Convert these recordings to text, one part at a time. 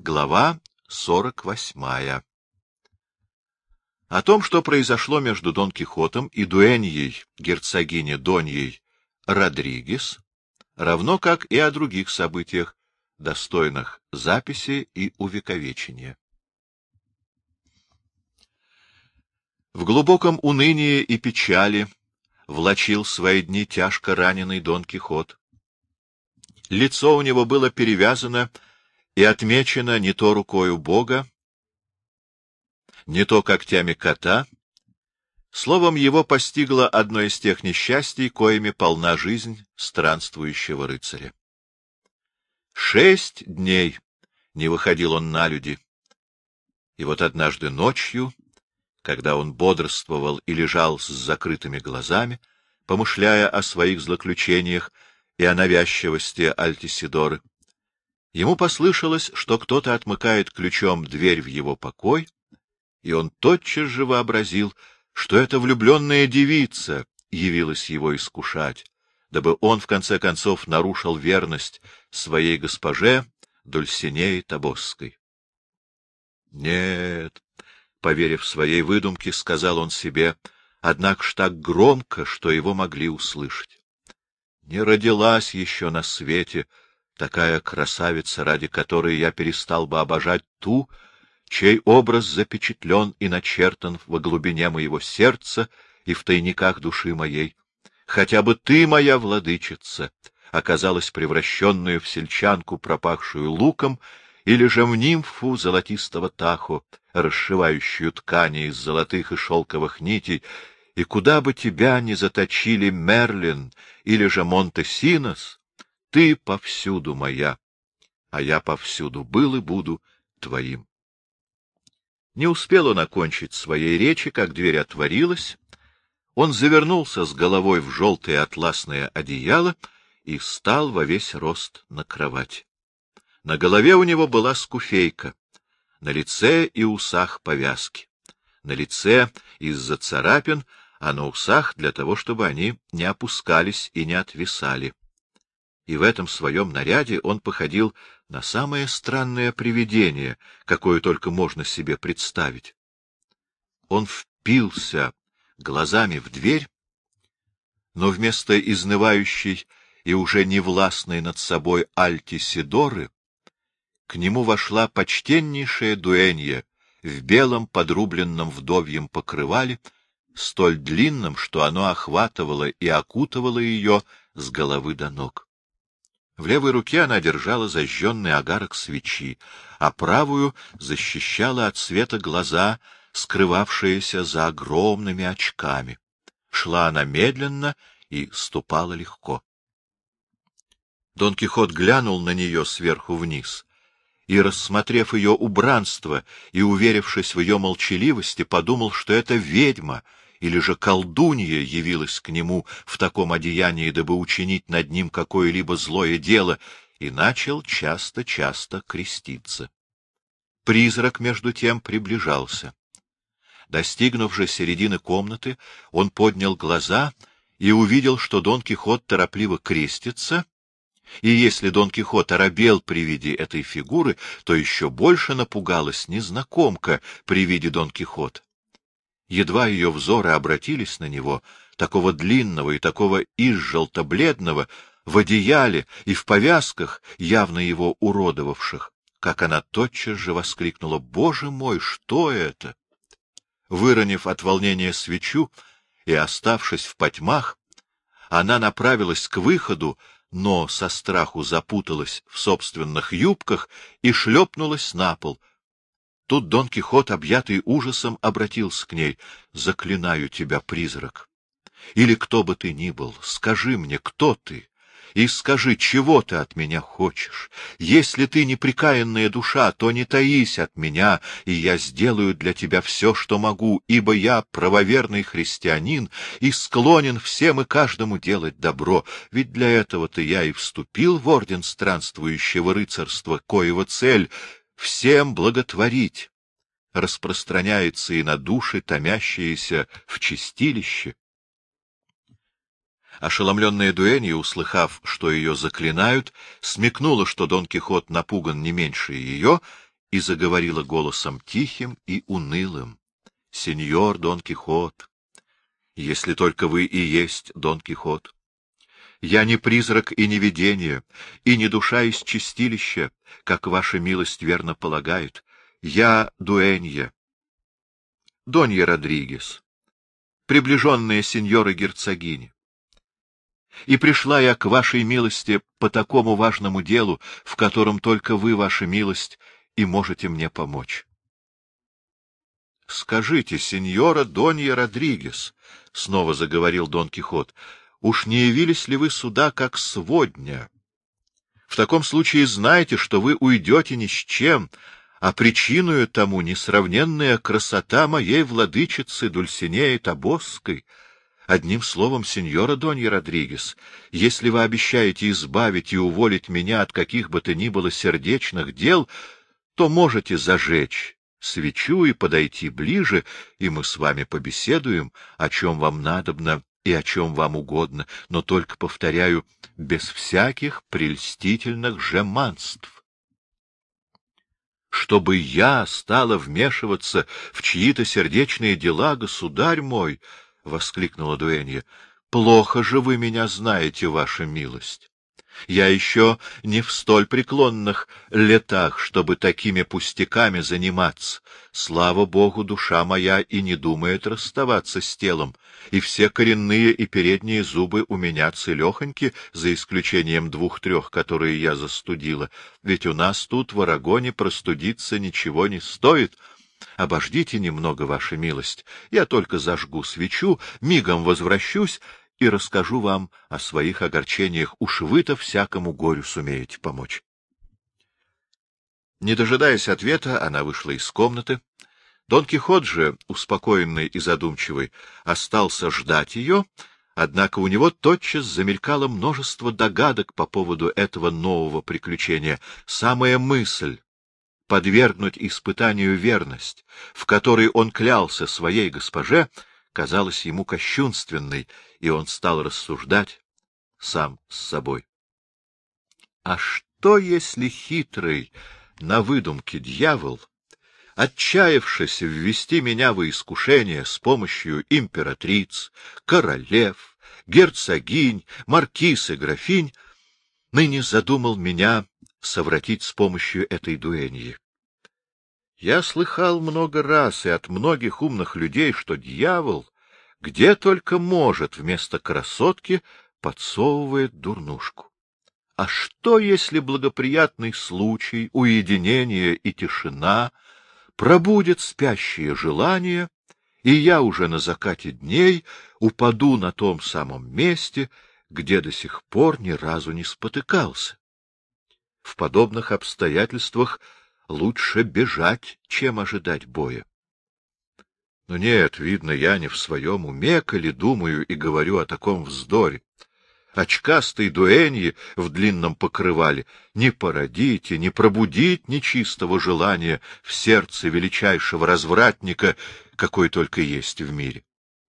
Глава сорок восьмая О том, что произошло между Дон Кихотом и дуэньей, герцогиней Доньей Родригес, равно как и о других событиях, достойных записи и увековечения. В глубоком унынии и печали влачил свои дни тяжко раненый Дон Кихот. Лицо у него было перевязано и отмечено не то рукою Бога, не то когтями кота. Словом, его постигло одно из тех несчастий, коими полна жизнь странствующего рыцаря. Шесть дней не выходил он на люди. И вот однажды ночью, когда он бодрствовал и лежал с закрытыми глазами, помышляя о своих злоключениях и о навязчивости Альтисидоры, ему послышалось, что кто-то отмыкает ключом дверь в его покой, и он тотчас же вообразил, что эта влюбленная девица явилась его искушать, дабы он, в конце концов, нарушил верность своей госпоже Дульсинеи Тобосской. Нет, поверив своей выдумке, сказал он себе, однако ж так громко, что его могли услышать. Не родилась еще на свете такая красавица, ради которой я перестал бы обожать ту, чей образ запечатлен и начертан во глубине моего сердца и в тайниках души моей. Хотя бы ты, моя владычица, оказалась превращенную в сельчанку, пропахшую луком, или же в нимфу золотистого тахо, расшивающую ткани из золотых и шелковых нитей, и куда бы тебя ни заточили Мерлин или же Монтесинос, ты повсюду моя, а я повсюду был и буду твоим. Не успел он окончить своей речи, как дверь отворилась, он завернулся с головой в желтое атласное одеяло и стал во весь рост на кровать. На голове у него была скуфейка, на лице и усах повязки. На лице из-за царапин, а на усах для того, чтобы они не опускались и не отвисали. И в этом своем наряде он походил на самое странное привидение, какое только можно себе представить. Он впился глазами в дверь, но вместо изнывающей и уже невластной над собой Альтисидоры к нему вошла почтеннейшая дуэнья в белом подрубленном вдовьем покрывале, столь длинном, что оно охватывало и окутывало ее с головы до ног. В левой руке она держала зажженный огарок свечи, а правую защищала от света глаза скрывавшаяся за огромными очками. Шла она медленно и ступала легко. Дон Кихот глянул на нее сверху вниз и, рассмотрев ее убранство и уверившись в ее молчаливости, подумал, что это ведьма или же колдунья явилась к нему в таком одеянии, дабы учинить над ним какое-либо злое дело, и начал часто-часто креститься. Призрак, между тем, приближался. Достигнув же середины комнаты, он поднял глаза и увидел, что Дон Кихот торопливо крестится, и если Дон Кихот оробел при виде этой фигуры, то еще больше напугалась незнакомка при виде Дон Кихота. Едва ее взоры обратились на него, такого длинного и такого изжелто-бледного, в одеяле и в повязках, явно его уродовавших, как она тотчас же воскликнула «Боже мой, что это?» Выронив от волнения свечу и оставшись в потьмах, она направилась к выходу, но со страху запуталась в собственных юбках и шлепнулась на пол. Тут Дон Кихот, объятый ужасом, обратился к ней. — Заклинаю тебя, призрак! Или кто бы ты ни был, скажи мне, кто ты? и скажи, чего ты от меня хочешь. Если ты неприкаянная душа, то не таись от меня, и я сделаю для тебя все, что могу, ибо я правоверный христианин и склонен всем и каждому делать добро, ведь для этого-то я и вступил в орден странствующего рыцарства, коего цель — всем благотворить распространяется и на души, томящиеся в чистилище. Ошеломленная Дуэнья, услыхав, что ее заклинают, смекнула, что Дон Кихот напуган не меньше ее, и заговорила голосом тихим и унылым. — Сеньор Дон Кихот, если только вы и есть Дон Кихот. Я не призрак и не видение, и не душа из чистилища, как ваша милость верно полагает. Я Дуэнья, Донья Родригес, приближенная сеньора герцогини. И пришла я к вашей милости по такому важному делу, в котором только вы, ваша милость, и можете мне помочь. — Скажите, сеньора Донья Родригес, — снова заговорил Дон Кихот, — уж не явились ли вы сюда как сводня? В таком случае знайте, что вы уйдете ни с чем, а причиною тому несравненная красота моей владычицы Дульсинеи Табосской. Одним словом, сеньора Донья Родригес, если вы обещаете избавить и уволить меня от каких бы то ни было сердечных дел, то можете зажечь свечу и подойти ближе, и мы с вами побеседуем, о чем вам надобно и о чем вам угодно, но только, повторяю, без всяких прельстительных жеманств. Чтобы я стала вмешиваться в чьи-то сердечные дела, государь мой, — воскликнула Дуэнья, — плохо же вы меня знаете, ваша милость. Я еще не в столь преклонных летах, чтобы такими пустяками заниматься. Слава Богу, душа моя и не думает расставаться с телом, и все коренные и передние зубы у меня целехоньки, за исключением двух-трех, которые я застудила, ведь у нас тут в Арагоне простудиться ничего не стоит. Обождите немного, ваша милость, я только зажгу свечу, мигом возвращусь и расскажу вам о своих огорчениях. Уж вы-то всякому горю сумеете помочь. Не дожидаясь ответа, она вышла из комнаты. Дон Кихот же, успокоенный и задумчивый, остался ждать ее, однако у него тотчас замелькало множество догадок по поводу этого нового приключения. Самая мысль подвергнуть испытанию верность, в которой он клялся своей госпоже, казалась ему кощунственной, и он стал рассуждать сам с собой. А что, если хитрый на выдумке дьявол, отчаявшись ввести меня во искушение с помощью императриц, королев, герцогинь, маркиз и графинь, ныне задумал меня совратить с помощью этой дуэньи? Я слыхал много раз и от многих умных людей, что дьявол, где только может, вместо красотки подсовывает дурнушку. А что, если благоприятный случай, уединение и тишина пробудет спящие желания, и я уже на закате дней упаду на том самом месте, где до сих пор ни разу не спотыкался? В подобных обстоятельствах лучше бежать, чем ожидать боя. Но нет, видно, я не в своем уме, коли думаю и говорю о таком вздоре. Очкастый дуэньи в длинном покрывале не породите, не пробудить нечистого желания в сердце величайшего развратника, какой только есть в мире.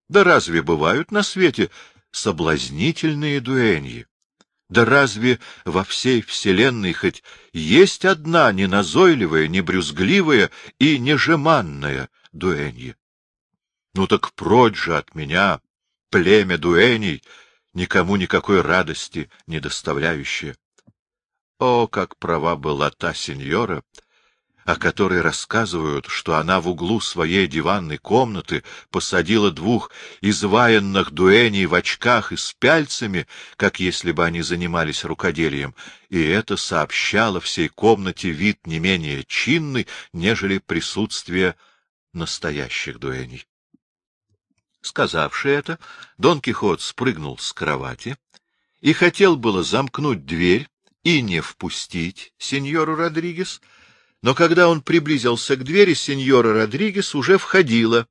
Да разве бывают на свете соблазнительные дуэньи? Да разве во всей вселенной хоть есть одна неназойливая, не брюзгливая и не жеманная дуэнья? Ну так прочь же от меня, племя дуэней, никому никакой радости не доставляющее. О, как права была та сеньора, о которой рассказывают, что она в углу своей диванной комнаты посадила двух изваянных дуэней в очках и с пяльцами, как если бы они занимались рукоделием, и это сообщало всей комнате вид не менее чинный, нежели присутствие настоящих дуэней. Сказавши это, Дон Кихот спрыгнул с кровати и хотел было замкнуть дверь и не впустить сеньору Родригес, но когда он приблизился к двери, сеньора Родригес уже входила,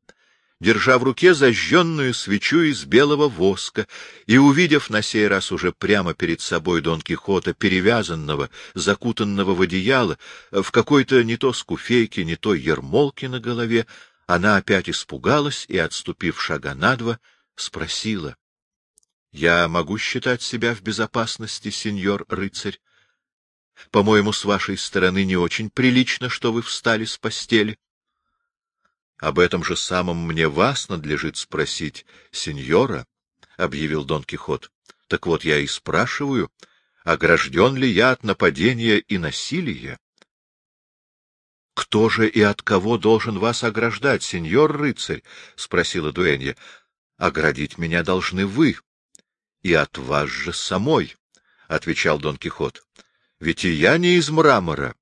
держа в руке зажженную свечу из белого воска, и, увидев на сей раз уже прямо перед собой Дон Кихота, перевязанного, закутанного в одеяло, в какой-то не то скуфейке, не то ермолке на голове, она опять испугалась и, отступив шага на два, спросила. — Я могу считать себя в безопасности, сеньор рыцарь? По-моему, с вашей стороны не очень прилично, что вы встали с постели. — Об этом же самом мне вас надлежит спросить, сеньора, — объявил Дон Кихот. — Так вот я и спрашиваю, огражден ли я от нападения и насилия? — Кто же и от кого должен вас ограждать, сеньор рыцарь? — спросила Дуэнья. — Оградить меня должны вы. И от вас же самой, — отвечал Дон Кихот. — Ведь и я не из мрамора,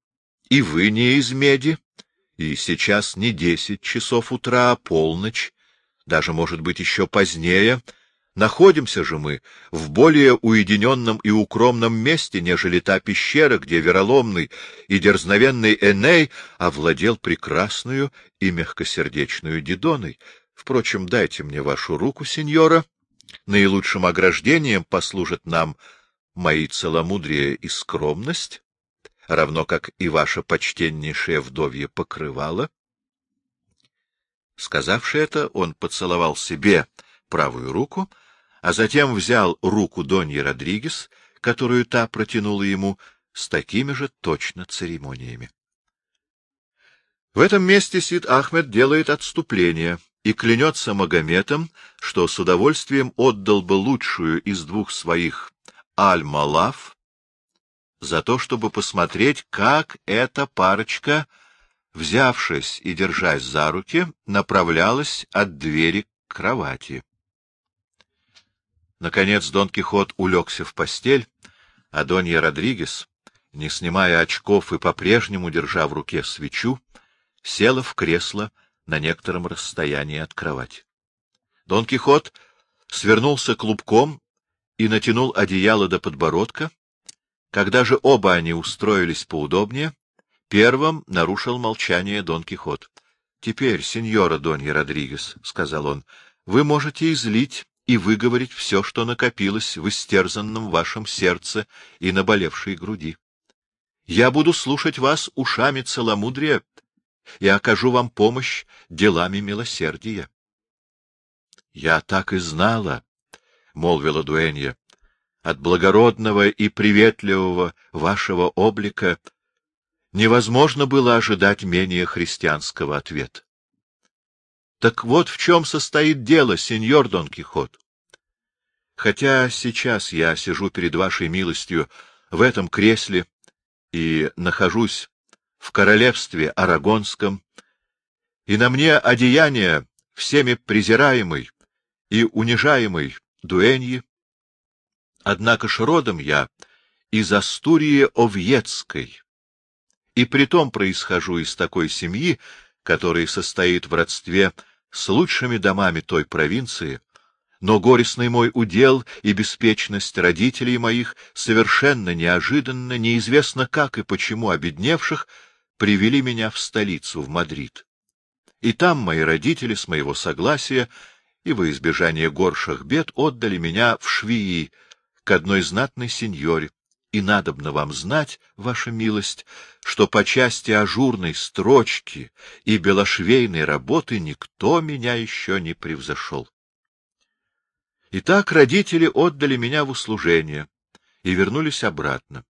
и вы не из меди, и сейчас не десять часов утра, а полночь, даже, может быть, еще позднее — Находимся же мы в более уединенном и укромном месте, нежели та пещера, где вероломный и дерзновенный Эней овладел прекрасную и мягкосердечную Дидоной. Впрочем, дайте мне вашу руку, сеньора. Наилучшим ограждением послужат нам мои целомудрие и скромность, равно как и ваше почтеннейшее вдовье покрывало. Сказавши это, он поцеловал себе правую руку, а затем взял руку Доньи Родригес, которую та протянула ему, с такими же точно церемониями. В этом месте Сид Ахмед делает отступление и клянется Магометом, что с удовольствием отдал бы лучшую из двух своих Аль-Малав за то, чтобы посмотреть, как эта парочка, взявшись и держась за руки, направлялась от двери к кровати. Наконец Дон Кихот улегся в постель, а Донья Родригес, не снимая очков и по-прежнему держа в руке свечу, села в кресло на некотором расстоянии от кровати. Дон Кихот свернулся клубком и натянул одеяло до подбородка. Когда же оба они устроились поудобнее, первым нарушил молчание Дон Кихот. — Теперь, сеньора Донья Родригес, — сказал он, — вы можете излить и выговорить все, что накопилось в истерзанном вашем сердце и наболевшей груди. Я буду слушать вас ушами целомудрия и окажу вам помощь делами милосердия. — Я так и знала, — молвила Дуэнья, — от благородного и приветливого вашего облика невозможно было ожидать менее христианского ответа. Так вот в чем состоит дело, сеньор Дон Кихот. Хотя сейчас я сижу перед вашей милостью в этом кресле и нахожусь в королевстве Арагонском, и на мне одеяние всеми презираемой и унижаемой дуэньи, однако ж родом я из Астурии Овьецкой, и притом происхожу из такой семьи, который состоит в родстве с лучшими домами той провинции, но горестный мой удел и беспечность родителей моих совершенно неожиданно, неизвестно как и почему обедневших, привели меня в столицу, в Мадрид. И там мои родители с моего согласия и во избежание горших бед отдали меня в швеи к одной знатной сеньоре, и надобно вам знать, ваша милость, что по части ажурной строчки и белошвейной работы никто меня еще не превзошел. Итак, родители отдали меня в услужение и вернулись обратно.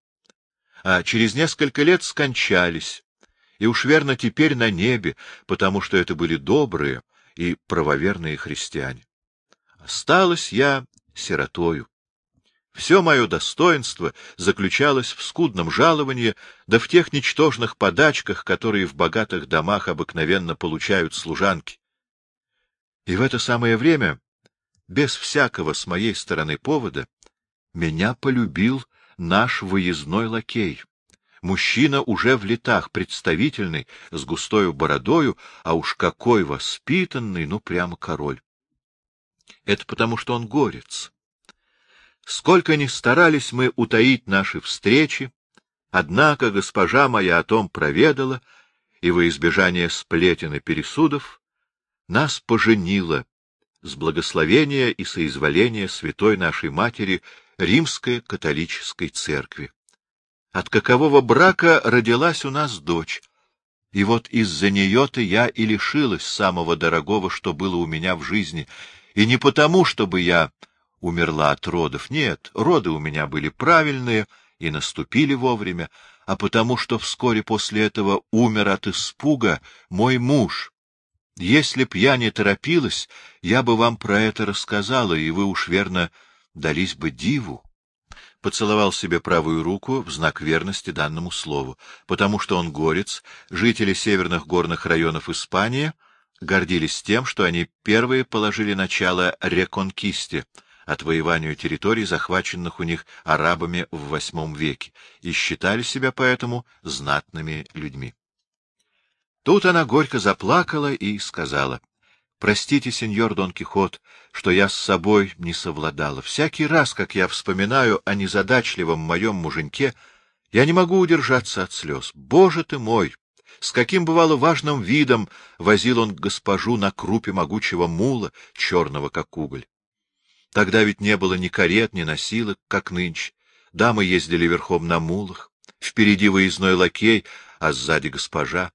А через несколько лет скончались, и уж верно теперь на небе, потому что это были добрые и правоверные христиане. Осталась я сиротою. Все мое достоинство заключалось в скудном жаловании, да в тех ничтожных подачках, которые в богатых домах обыкновенно получают служанки. И в это самое время, без всякого с моей стороны повода, меня полюбил наш выездной лакей. Мужчина уже в летах, представительный, с густою бородою, а уж какой воспитанный, ну прямо король. Это потому, что он горец. Сколько ни старались мы утаить наши встречи, однако госпожа моя о том проведала, и во избежание сплетен и пересудов нас поженила с благословения и соизволения святой нашей матери Римской католической церкви. От какового брака родилась у нас дочь, и вот из-за нее-то я и лишилась самого дорогого, что было у меня в жизни, и не потому, чтобы я умерла от родов. Нет, роды у меня были правильные и наступили вовремя, а потому что вскоре после этого умер от испуга мой муж. Если б я не торопилась, я бы вам про это рассказала, и вы уж верно дались бы диву. Поцеловал себе правую руку в знак верности данному слову, потому что он горец, жители северных горных районов Испании гордились тем, что они первые положили начало реконкисте, отвоеванию территорий, захваченных у них арабами в VIII веке, и считали себя поэтому знатными людьми. Тут она горько заплакала и сказала, — Простите, сеньор Дон Кихот, что я с собой не совладала. Всякий раз, как я вспоминаю о незадачливом моем муженьке, я не могу удержаться от слез. Боже ты мой! С каким, бывало, важным видом возил он госпожу на крупе могучего мула, черного как уголь. Тогда ведь не было ни карет, ни носилок, как нынче. Дамы ездили верхом на мулах, впереди выездной лакей, а сзади госпожа.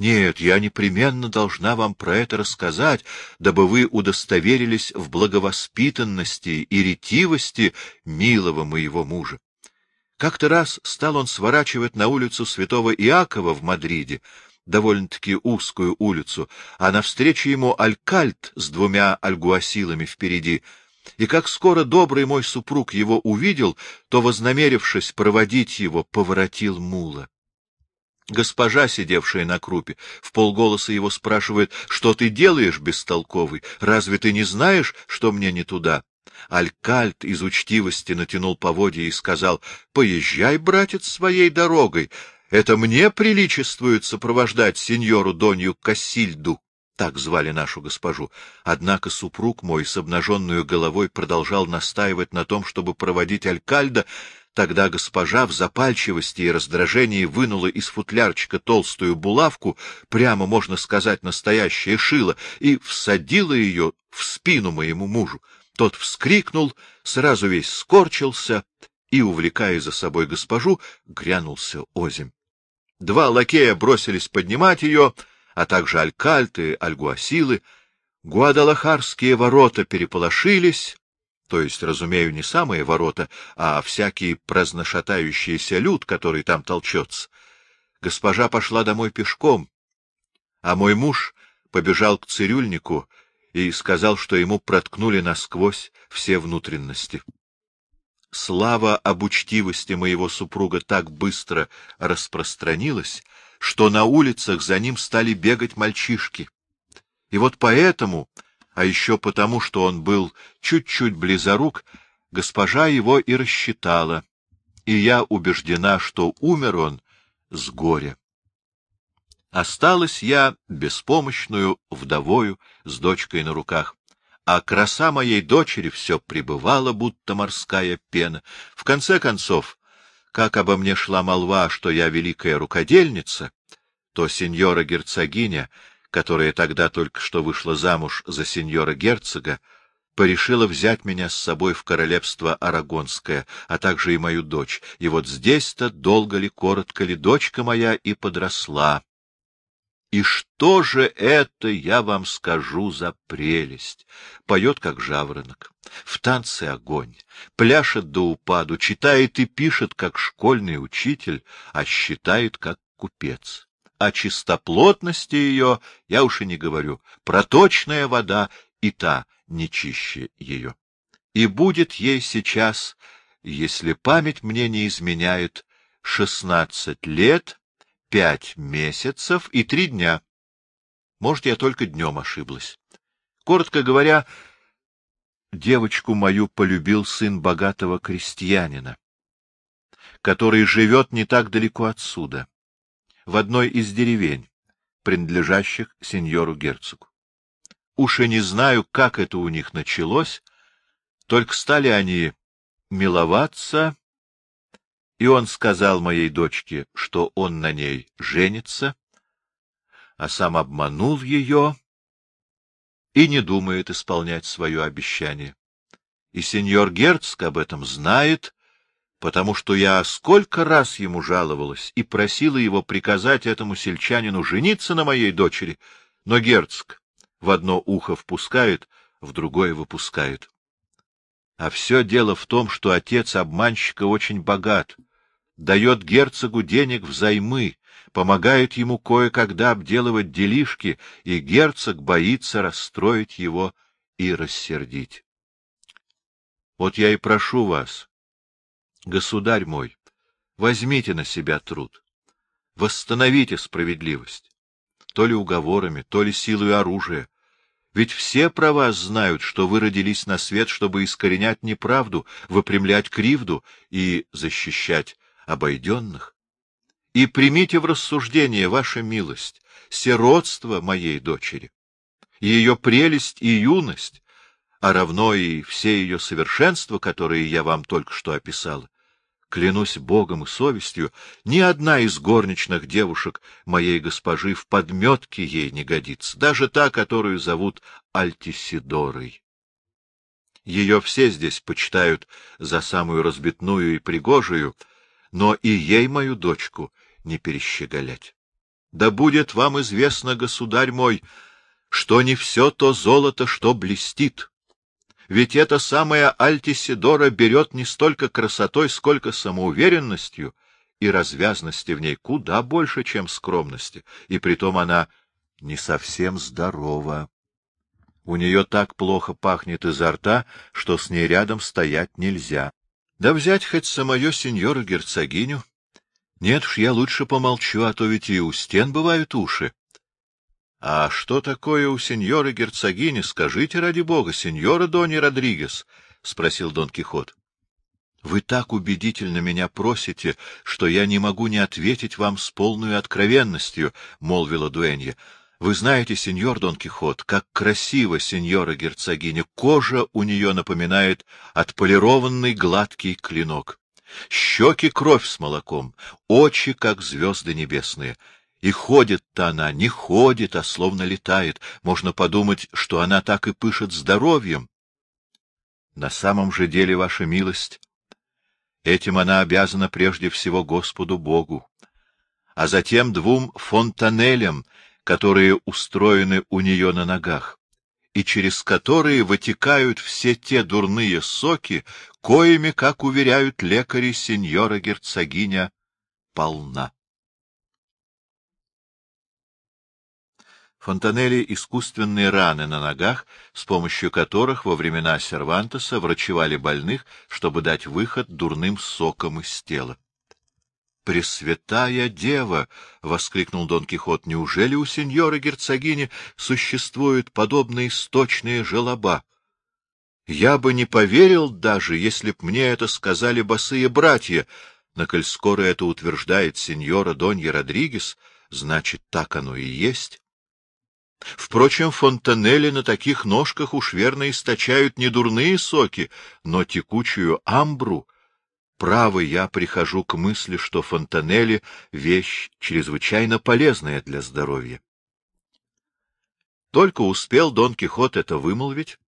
Нет, я непременно должна вам про это рассказать, дабы вы удостоверились в благовоспитанности и ретивости милого моего мужа. Как-то раз стал он сворачивать на улицу святого Иакова в Мадриде, довольно-таки узкую улицу, а навстречу ему алькальт с двумя альгуасилами впереди. И как скоро добрый мой супруг его увидел, то, вознамерившись проводить его, поворотил мула. Госпожа, сидевшая на крупе, в полголоса его спрашивает, что ты делаешь, бестолковый? Разве ты не знаешь, что мне не туда? Алькальт из учтивости натянул поводья и сказал, — Поезжай, братец, своей дорогой. Это мне приличествует сопровождать сеньору Донью Кассильду. Так звали нашу госпожу. Однако супруг мой с обнаженную головой продолжал настаивать на том, чтобы проводить Алькальда, Тогда госпожа в запальчивости и раздражении вынула из футлярчика толстую булавку, прямо, можно сказать, настоящее шило, и всадила ее в спину моему мужу. Тот вскрикнул, сразу весь скорчился и, увлекая за собой госпожу, грянулся озимь. Два лакея бросились поднимать ее, а также алькальты, альгуасилы. Гуадалахарские ворота переполошились, то есть, разумею, не самые ворота, а всякий праздношатающийся люд, который там толчется. Госпожа пошла домой пешком, а мой муж побежал к цирюльнику и сказал, что ему проткнули насквозь все внутренности. Слава об учтивости моего супруга так быстро распространилась, что на улицах за ним стали бегать мальчишки. И вот поэтому а еще потому, что он был чуть-чуть близорук, госпожа его и рассчитала, и я убеждена, что умер он с горя. Осталась я беспомощную вдовою с дочкой на руках, а краса моей дочери все пребывала, будто морская пена. В конце концов, как обо мне шла молва, что я великая рукодельница, то сеньора-герцогиня которая тогда только что вышла замуж за сеньора-герцога, порешила взять меня с собой в королевство Арагонское, а также и мою дочь. И вот здесь-то, долго ли, коротко ли, дочка моя и подросла. И что же это, я вам скажу, за прелесть? Поет, как жаворонок, в танце огонь, пляшет до упаду, читает и пишет, как школьный учитель, а считает, как купец. О чистоплотности ее я уж и не говорю. Проточная вода и та не чище ее. И будет ей сейчас, если память мне не изменяет, шестнадцать лет, пять месяцев и три дня. Может, я только днем ошиблась. Коротко говоря, девочку мою полюбил сын богатого крестьянина, который живет не так далеко отсюда в одной из деревень, принадлежащих сеньору-герцогу. Уж и не знаю, как это у них началось, только стали они миловаться, и он сказал моей дочке, что он на ней женится, а сам обманул ее и не думает исполнять свое обещание. И сеньор Герцог об этом знает потому что я сколько раз ему жаловалась и просила его приказать этому сельчанину жениться на моей дочери, но герцог в одно ухо впускает, в другое выпускает. А все дело в том, что отец обманщика очень богат, дает герцогу денег взаймы, помогает ему кое-когда обделывать делишки, и герцог боится расстроить его и рассердить. Вот я и прошу вас, государь мой, возьмите на себя труд, восстановите справедливость, то ли уговорами, то ли силой оружия, ведь все про вас знают, что вы родились на свет, чтобы искоренять неправду, выпрямлять кривду и защищать обойденных. И примите в рассуждение, ваша милость, сиротство моей дочери, ее прелесть и юность, а равно и все ее совершенства, которые я вам только что описала, Клянусь Богом и совестью, ни одна из горничных девушек моей госпожи в подметке ей не годится, даже та, которую зовут Альтисидорой. Ее все здесь почитают за самую разбитную и пригожую, но и ей мою дочку не перещеголять. Да будет вам известно, государь мой, что не все то золото, что блестит, ведь эта самая Альтисидора берет не столько красотой, сколько самоуверенностью, и развязности в ней куда больше, чем скромности, и притом она не совсем здорова. У нее так плохо пахнет изо рта, что с ней рядом стоять нельзя. Да взять хоть самое сеньора-герцогиню. Нет уж, я лучше помолчу, а то ведь и у стен бывают уши. — А что такое у сеньоры герцогини? Скажите, ради бога, сеньора Дони Родригес, — спросил Дон Кихот. — Вы так убедительно меня просите, что я не могу не ответить вам с полной откровенностью, — молвила Дуэнья. — Вы знаете, сеньор Дон Кихот, как красиво сеньора герцогиня, кожа у нее напоминает отполированный гладкий клинок. Щеки — кровь с молоком, очи, как звезды небесные — и ходит-то она, не ходит, а словно летает. Можно подумать, что она так и пышет здоровьем. На самом же деле, ваша милость, этим она обязана прежде всего Господу Богу, а затем двум фонтанелям, которые устроены у нее на ногах, и через которые вытекают все те дурные соки, коими, как уверяют лекари, сеньора-герцогиня полна. Фонтанелли — искусственные раны на ногах, с помощью которых во времена Сервантеса врачевали больных, чтобы дать выход дурным сокам из тела. — Пресвятая Дева! — воскликнул Дон Кихот. — Неужели у сеньора герцогини существуют подобные сточные желоба? Я бы не поверил даже, если б мне это сказали босые братья, но коль скоро это утверждает сеньора Донья Родригес, значит, так оно и есть. Впрочем, фонтанели на таких ножках уж верно источают не дурные соки, но текучую амбру. Право, я прихожу к мысли, что фонтанели — вещь чрезвычайно полезная для здоровья. Только успел Дон Кихот это вымолвить,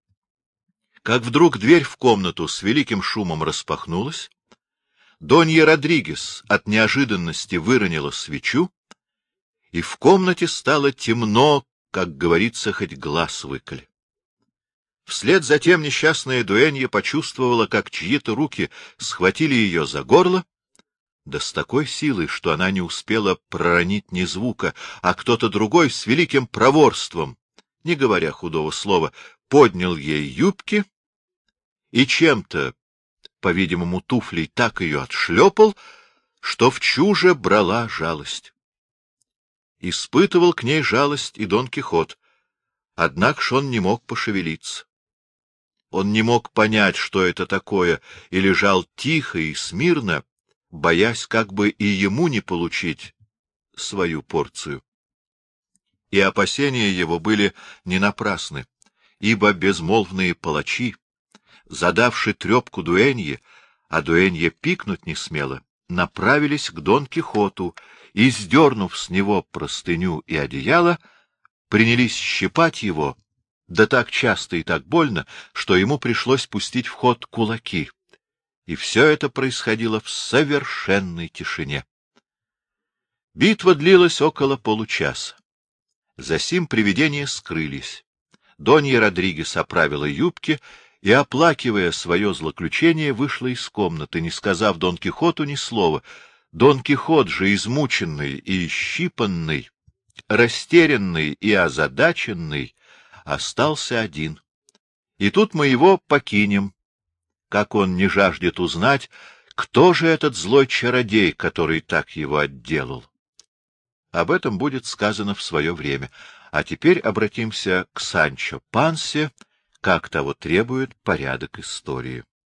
как вдруг дверь в комнату с великим шумом распахнулась, Донья Родригес от неожиданности выронила свечу, и в комнате стало темно, как говорится, хоть глаз выколи. Вслед за тем несчастная дуэнья почувствовала, как чьи-то руки схватили ее за горло, да с такой силой, что она не успела проронить ни звука, а кто-то другой с великим проворством, не говоря худого слова, поднял ей юбки и чем-то, по-видимому, туфлей так ее отшлепал, что в чуже брала жалость. Испытывал к ней жалость и Дон Кихот, однако ж он не мог пошевелиться. Он не мог понять, что это такое, и лежал тихо и смирно, боясь как бы и ему не получить свою порцию. И опасения его были не напрасны, ибо безмолвные палачи, задавши трепку дуэнье, а дуэнье пикнуть не смело, направились к Дон Кихоту и, сдернув с него простыню и одеяло, принялись щипать его, да так часто и так больно, что ему пришлось пустить в ход кулаки. И все это происходило в совершенной тишине. Битва длилась около получаса. Засим привидения скрылись. Донья Родригес оправила юбки и, оплакивая свое злоключение, вышла из комнаты, не сказав Дон Кихоту ни слова — Дон Кихот же, измученный и щипанный, растерянный и озадаченный, остался один. И тут мы его покинем, как он не жаждет узнать, кто же этот злой чародей, который так его отделал. Об этом будет сказано в свое время. А теперь обратимся к Санчо Пансе, как того требует порядок истории.